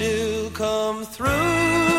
still come through.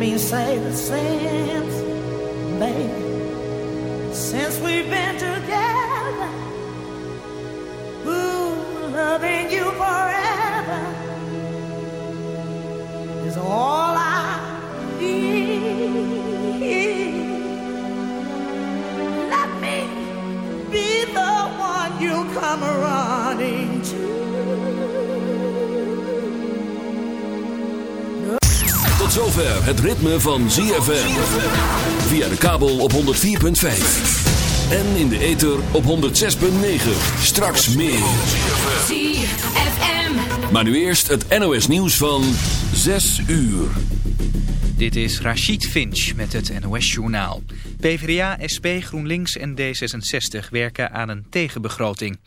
Me say the since, zover het ritme van ZFM. Via de kabel op 104.5. En in de ether op 106.9. Straks meer. ZFM. Maar nu eerst het NOS nieuws van 6 uur. Dit is Rachid Finch met het NOS-journaal. PvdA, SP, GroenLinks en D66 werken aan een tegenbegroting.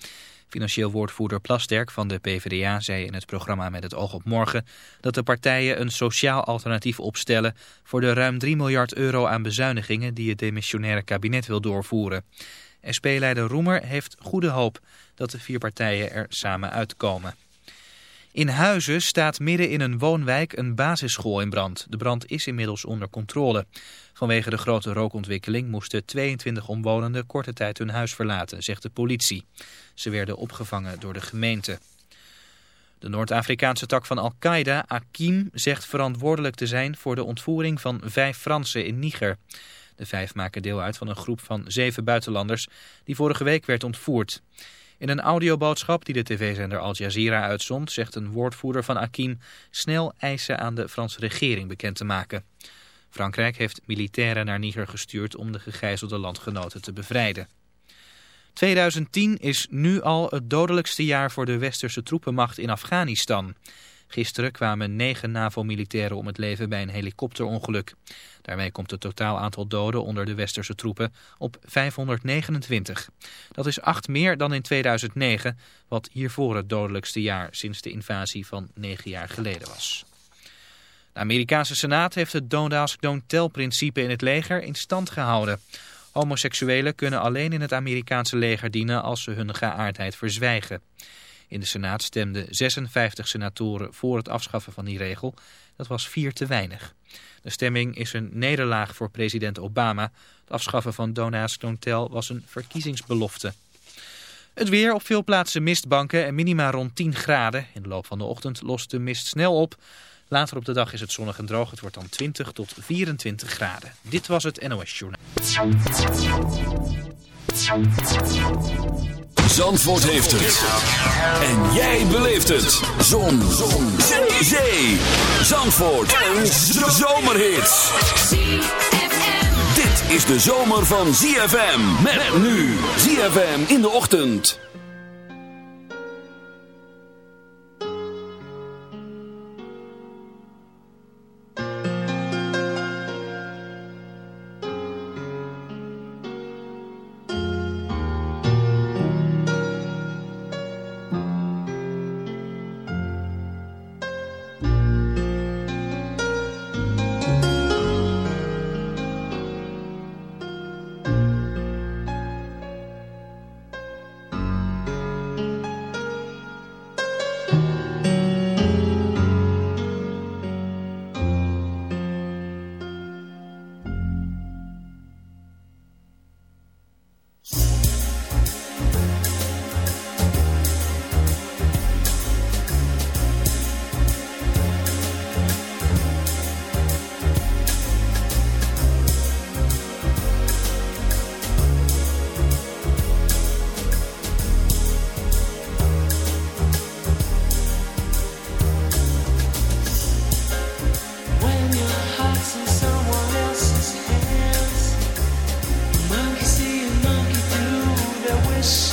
Financieel woordvoerder Plasterk van de PvdA zei in het programma Met het oog op morgen... dat de partijen een sociaal alternatief opstellen... voor de ruim 3 miljard euro aan bezuinigingen die het demissionaire kabinet wil doorvoeren. SP-leider Roemer heeft goede hoop dat de vier partijen er samen uitkomen. In Huizen staat midden in een woonwijk een basisschool in brand. De brand is inmiddels onder controle. Vanwege de grote rookontwikkeling moesten 22 omwonenden korte tijd hun huis verlaten, zegt de politie. Ze werden opgevangen door de gemeente. De Noord-Afrikaanse tak van Al-Qaeda, Akim, zegt verantwoordelijk te zijn voor de ontvoering van vijf Fransen in Niger. De vijf maken deel uit van een groep van zeven buitenlanders die vorige week werd ontvoerd. In een audioboodschap die de tv-zender Al Jazeera uitzond, zegt een woordvoerder van Akim snel eisen aan de Franse regering bekend te maken. Frankrijk heeft militairen naar Niger gestuurd om de gegijzelde landgenoten te bevrijden. 2010 is nu al het dodelijkste jaar voor de westerse troepenmacht in Afghanistan. Gisteren kwamen negen NAVO-militairen om het leven bij een helikopterongeluk. Daarmee komt het totaal aantal doden onder de westerse troepen op 529. Dat is acht meer dan in 2009, wat hiervoor het dodelijkste jaar sinds de invasie van negen jaar geleden was. De Amerikaanse Senaat heeft het don't ask, don't tell principe in het leger in stand gehouden. Homoseksuelen kunnen alleen in het Amerikaanse leger dienen als ze hun geaardheid verzwijgen. In de Senaat stemden 56 senatoren voor het afschaffen van die regel. Dat was vier te weinig. De stemming is een nederlaag voor president Obama. Het afschaffen van Don't Tell was een verkiezingsbelofte. Het weer op veel plaatsen mistbanken en minima rond 10 graden. In de loop van de ochtend lost de mist snel op. Later op de dag is het zonnig en droog. Het wordt dan 20 tot 24 graden. Dit was het NOS Journaal. Zandvoort heeft het. En jij beleeft het. Zon. Zon. Zee. Zee. Zandvoort. Een zomerhit. Dit is de zomer van ZFM. Met nu. ZFM in de ochtend. darkness.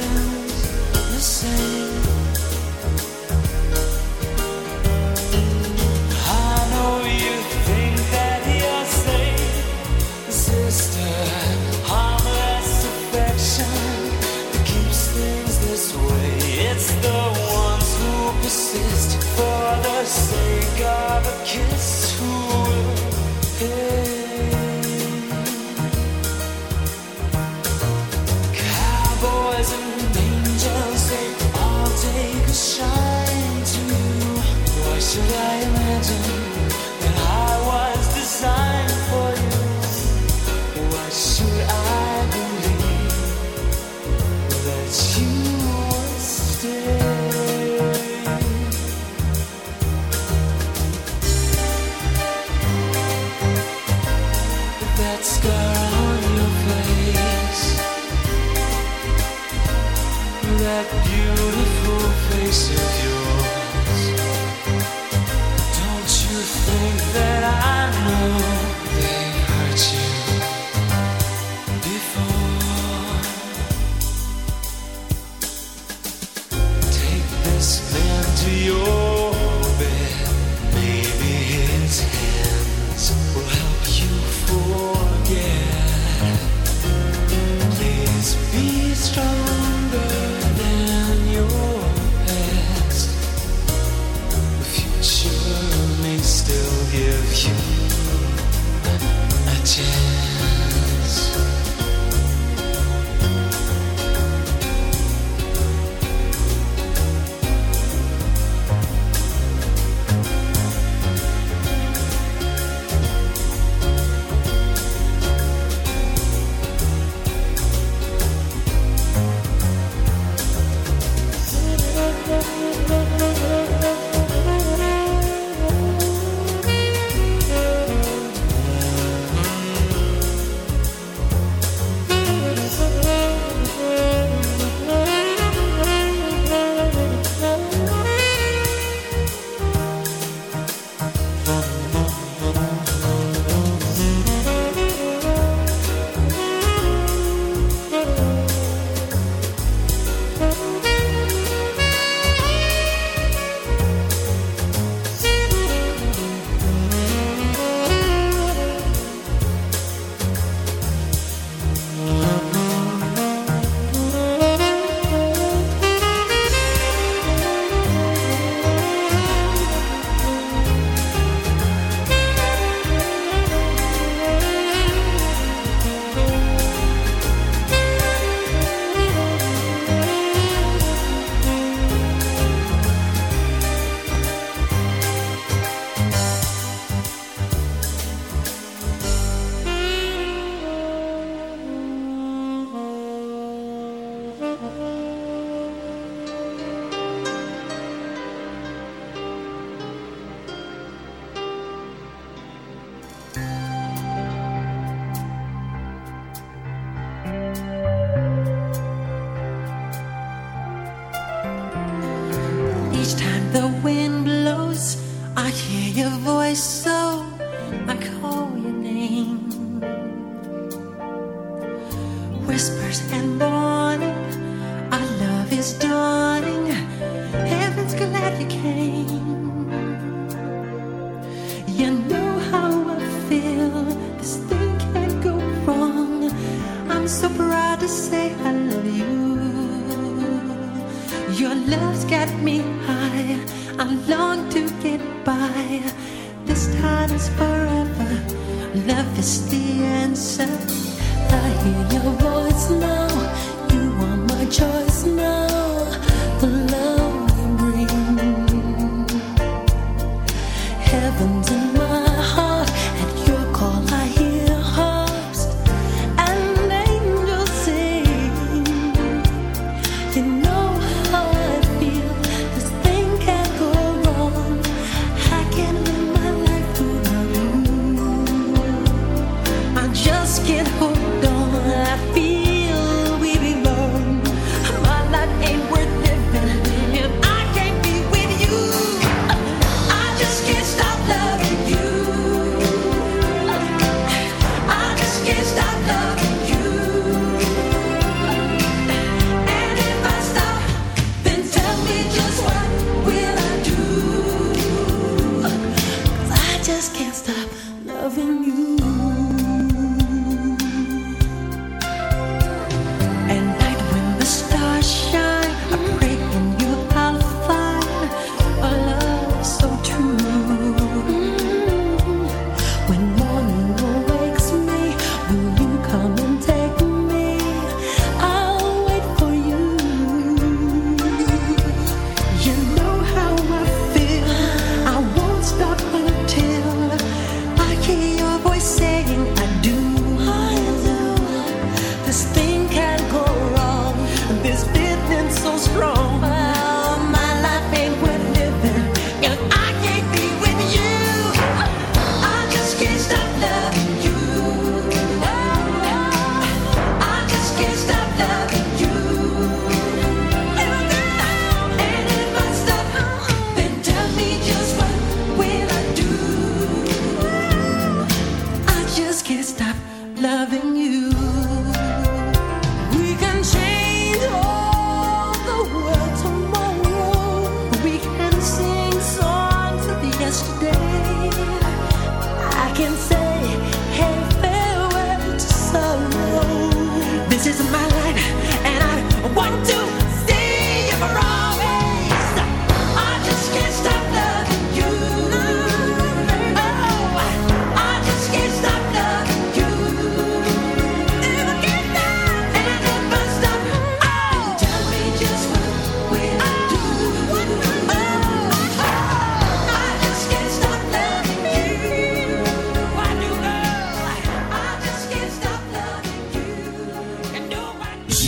listen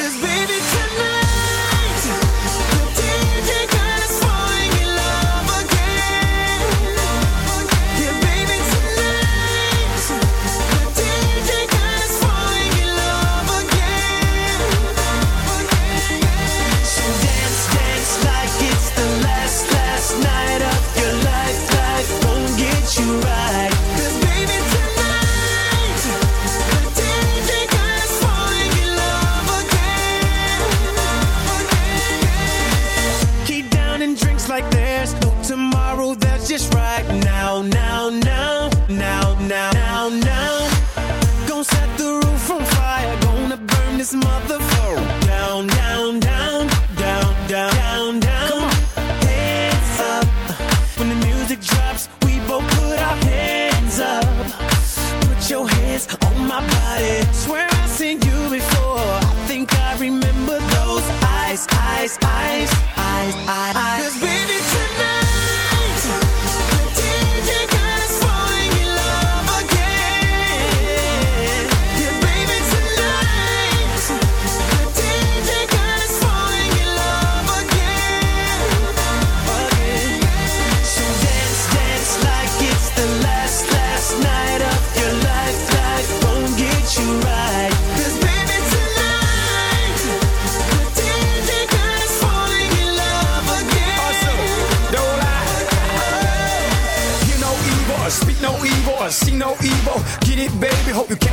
Cause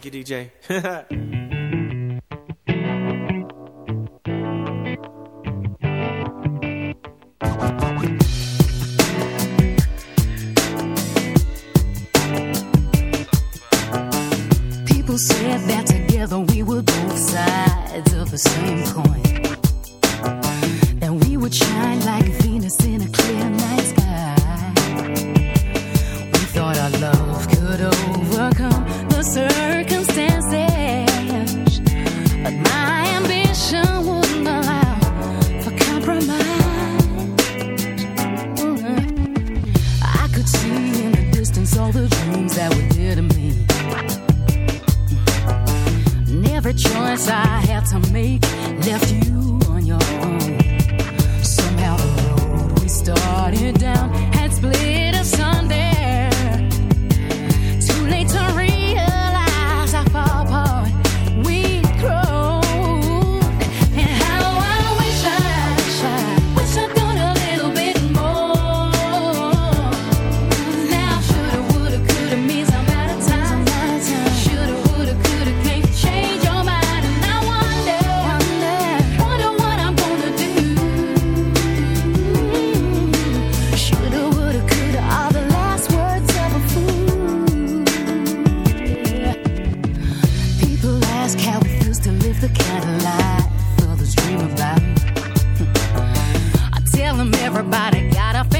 Thank you, DJ. them everybody got a family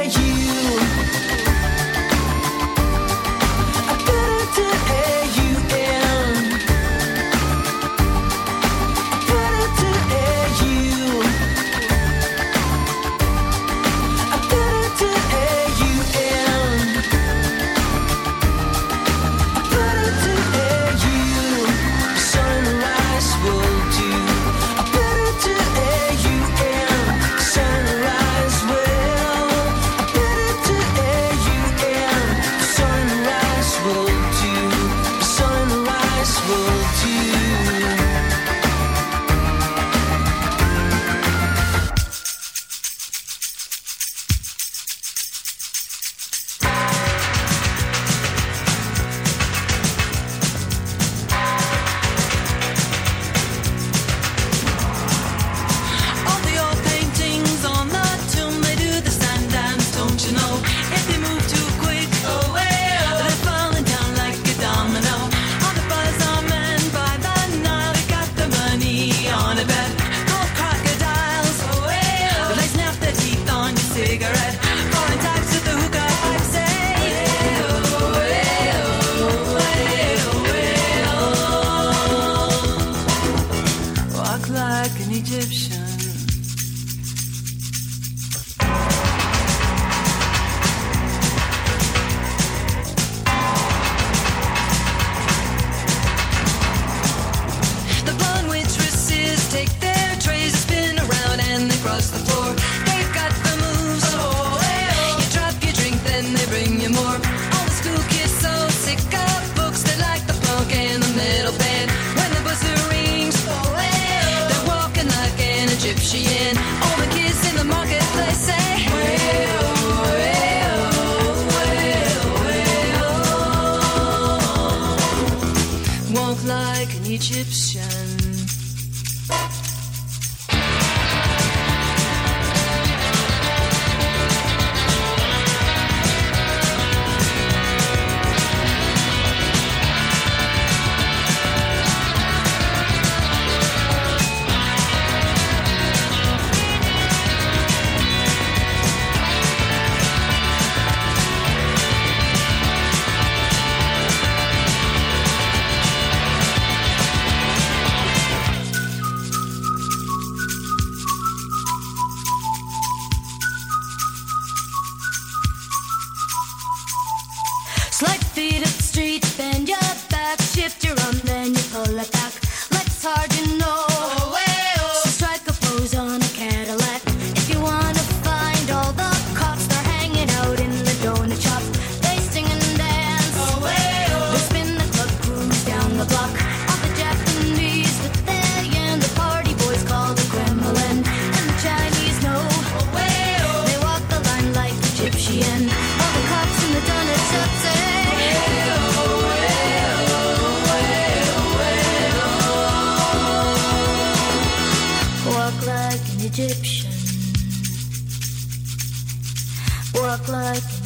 like an Egyptian.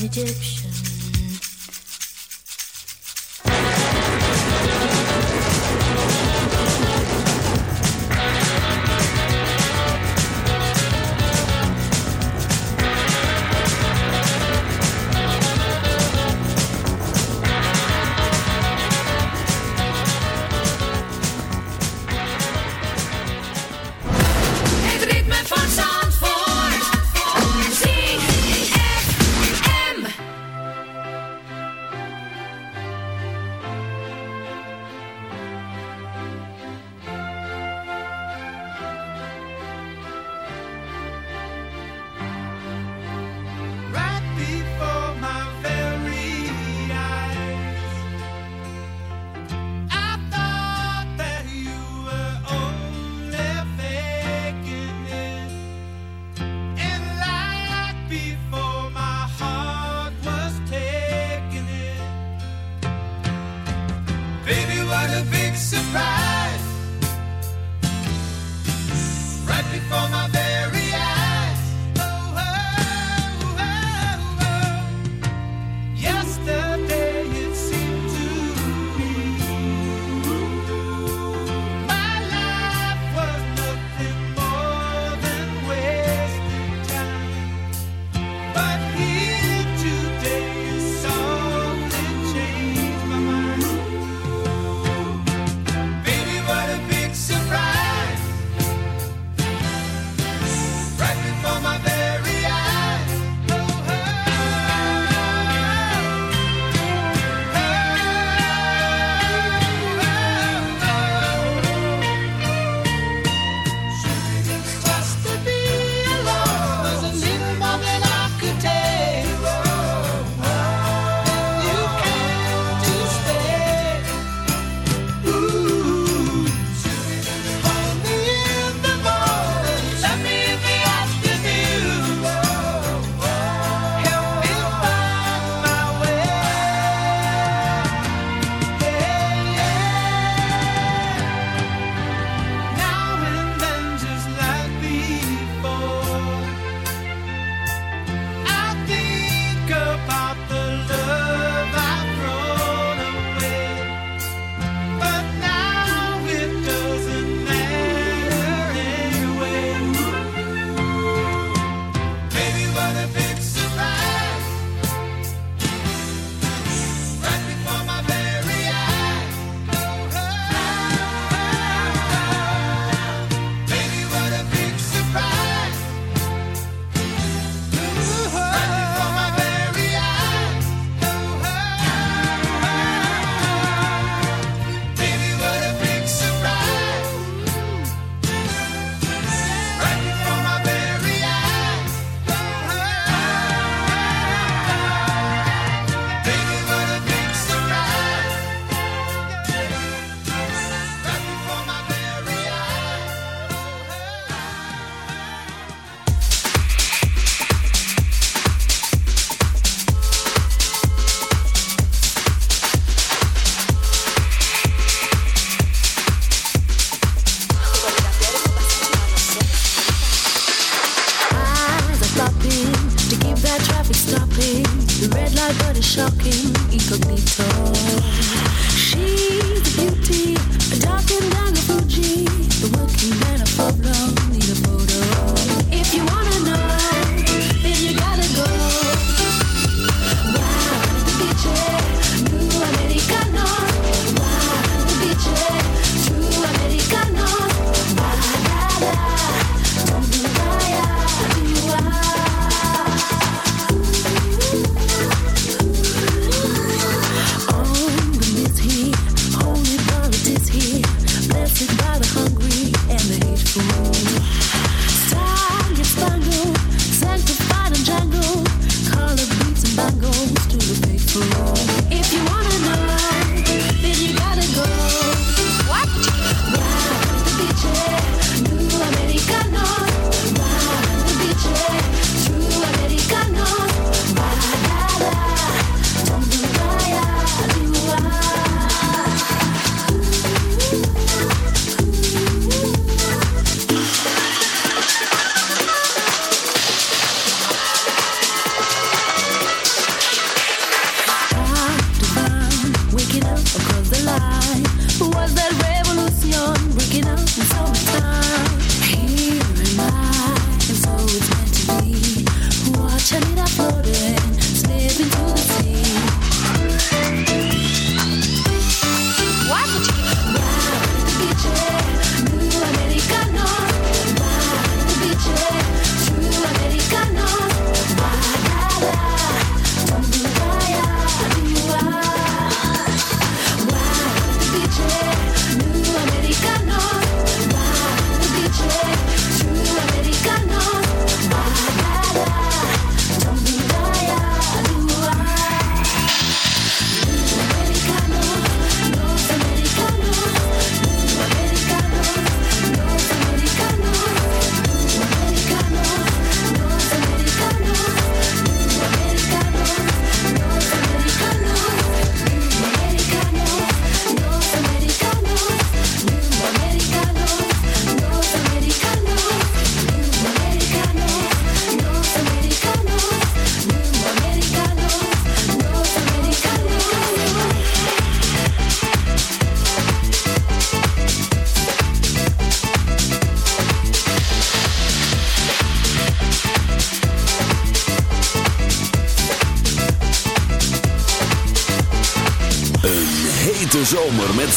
Egyptian.